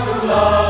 to love.